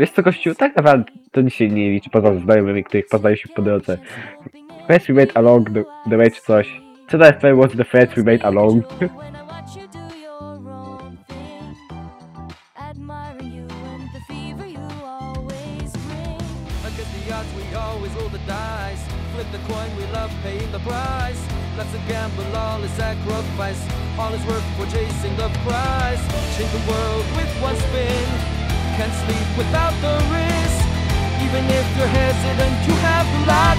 Wiesz co, Kościół, tak naprawdę to nic się nie liczy poza znajomymi, których poznaliśmy po drodze. Friends we made along the, the way czy coś. Co na FP was the friends we made along? When you do your own thing, admiring you and the fever you always bring. Against the odds, we always roll the. Flip the coin, we love paying the price. Life's a gamble, all is sacrifice. All is worth for chasing the prize. Change the world with one spin. Can't sleep without the risk. Even if you're hesitant, you have the lucky.